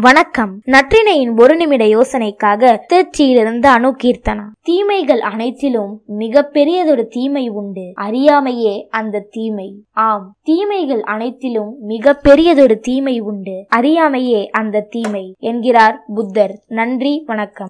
வணக்கம். நற்றினையின் ஒரு நிமிட யோசனைக்காக திருச்சியிலிருந்து அணு கீர்த்தனா தீமைகள் அனைத்திலும் மிக பெரியதொரு தீமை உண்டு. அறியாமையே அந்த தீமை. ஆம் தீமைகள் அனைத்திலும் மிக பெரியதொரு தீமை உண்டு. அறியாமையே அந்த தீமை. என்கிறார் புத்தர். நன்றி வணக்கம்.